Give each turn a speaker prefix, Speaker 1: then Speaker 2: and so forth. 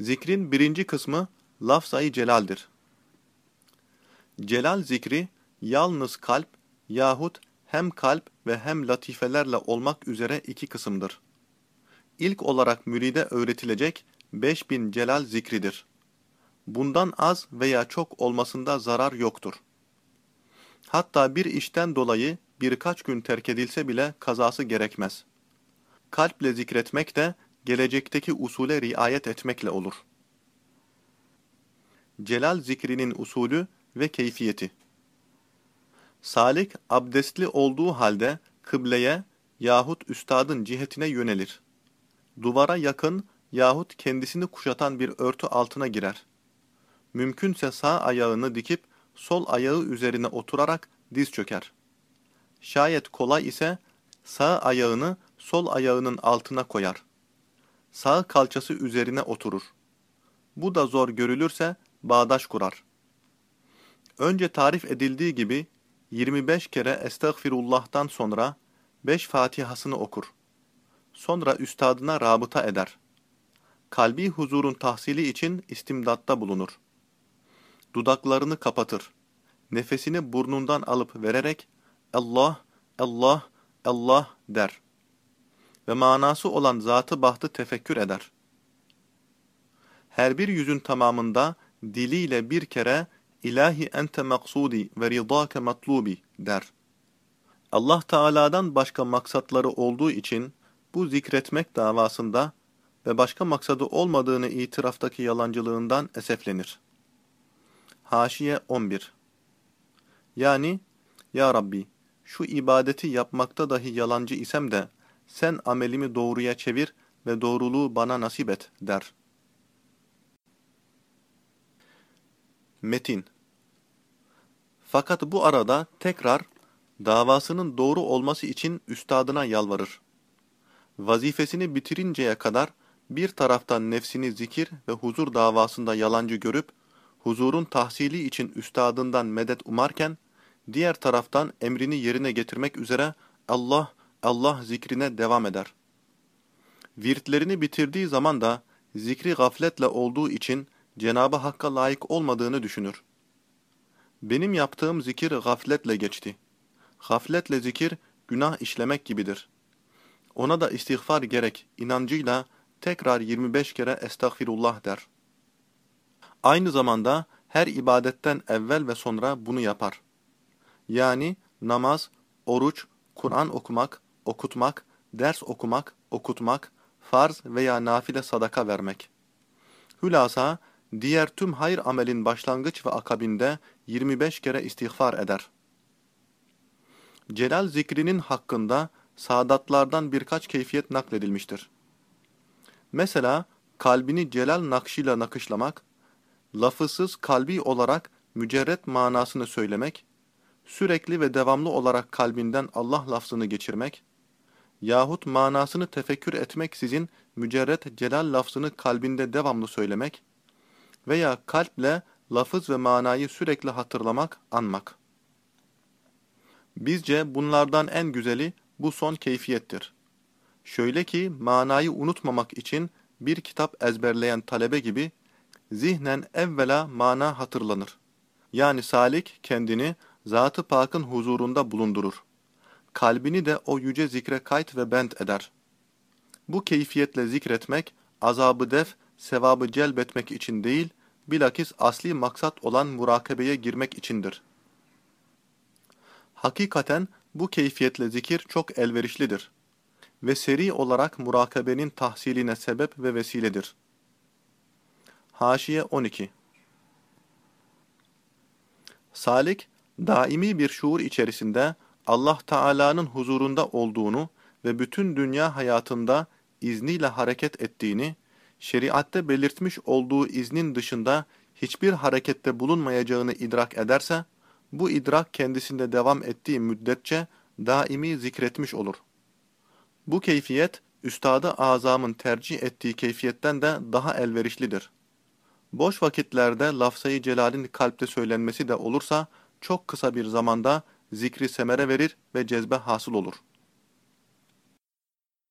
Speaker 1: Zikrin birinci kısmı lafzayı celaldir. Celal zikri yalnız kalp yahut hem kalp ve hem latifelerle olmak üzere iki kısımdır. İlk olarak müride öğretilecek 5000 celal zikridir. Bundan az veya çok olmasında zarar yoktur. Hatta bir işten dolayı birkaç gün terk edilse bile kazası gerekmez. Kalple zikretmek de gelecekteki usule riayet etmekle olur. Celal zikrinin usulü ve keyfiyeti Salik abdestli olduğu halde kıbleye yahut üstadın cihetine yönelir. Duvara yakın yahut kendisini kuşatan bir örtü altına girer. Mümkünse sağ ayağını dikip sol ayağı üzerine oturarak diz çöker. Şayet kolay ise sağ ayağını sol ayağının altına koyar. Sağ kalçası üzerine oturur. Bu da zor görülürse bağdaş kurar. Önce tarif edildiği gibi 25 kere Estağfirullah'tan sonra 5 Fatihasını okur. Sonra üstadına rabıta eder. Kalbi huzurun tahsili için istimdatta bulunur. Dudaklarını kapatır. Nefesini burnundan alıp vererek Allah, Allah, Allah der. Ve manası olan zatı bahtı tefekkür eder. Her bir yüzün tamamında diliyle bir kere İlahi ente maksudi ve ridâke matlubi der. Allah Teala'dan başka maksatları olduğu için bu zikretmek davasında ve başka maksadı olmadığını itiraftaki yalancılığından eseflenir. Haşiye 11 Yani, Ya Rabbi, şu ibadeti yapmakta dahi yalancı isem de, sen amelimi doğruya çevir ve doğruluğu bana nasip et, der. Metin Fakat bu arada tekrar davasının doğru olması için üstadına yalvarır. Vazifesini bitirinceye kadar bir taraftan nefsini zikir ve huzur davasında yalancı görüp, huzurun tahsili için üstadından medet umarken, diğer taraftan emrini yerine getirmek üzere Allah, Allah zikrine devam eder. Virtlerini bitirdiği zaman da zikri gafletle olduğu için Cenabı Hakk'a layık olmadığını düşünür. Benim yaptığım zikir gafletle geçti. Gafletle zikir günah işlemek gibidir. Ona da istiğfar gerek inancıyla tekrar 25 kere estağfirullah der. Aynı zamanda her ibadetten evvel ve sonra bunu yapar. Yani namaz, oruç, Kur'an okumak, okutmak, ders okumak, okutmak, farz veya nafile sadaka vermek. Hülasa, diğer tüm hayır amelin başlangıç ve akabinde 25 kere istiğfar eder. Celal zikrinin hakkında saadatlardan birkaç keyfiyet nakledilmiştir. Mesela kalbini celal nakşıyla nakışlamak, lafızsız kalbi olarak mücerret manasını söylemek, sürekli ve devamlı olarak kalbinden Allah lafzını geçirmek, yahut manasını tefekkür etmek sizin mücerret celal lafzını kalbinde devamlı söylemek veya kalple lafız ve manayı sürekli hatırlamak, anmak. Bizce bunlardan en güzeli bu son keyfiyettir. Şöyle ki manayı unutmamak için bir kitap ezberleyen talebe gibi zihnen evvela mana hatırlanır. Yani salik kendini Zat-ı Pak'ın huzurunda bulundurur. Kalbini de o yüce zikre kayıt ve bent eder. Bu keyfiyetle zikretmek, azabı def, sevabı celbetmek için değil, bilakis asli maksat olan murakabeye girmek içindir. Hakikaten bu keyfiyetle zikir çok elverişlidir ve seri olarak murakabenin tahsiline sebep ve vesiledir. Haşiye 12 Salik, daimi bir şuur içerisinde Allah Teala'nın huzurunda olduğunu ve bütün dünya hayatında izniyle hareket ettiğini, şeriatte belirtmiş olduğu iznin dışında hiçbir harekette bulunmayacağını idrak ederse, bu idrak kendisinde devam ettiği müddetçe daimi zikretmiş olur. Bu keyfiyet, üstadı azamın tercih ettiği keyfiyetten de daha elverişlidir. Boş vakitlerde lafzayı celalin kalpte söylenmesi de olursa, çok kısa bir zamanda zikri semere verir ve cezbe hasıl olur.''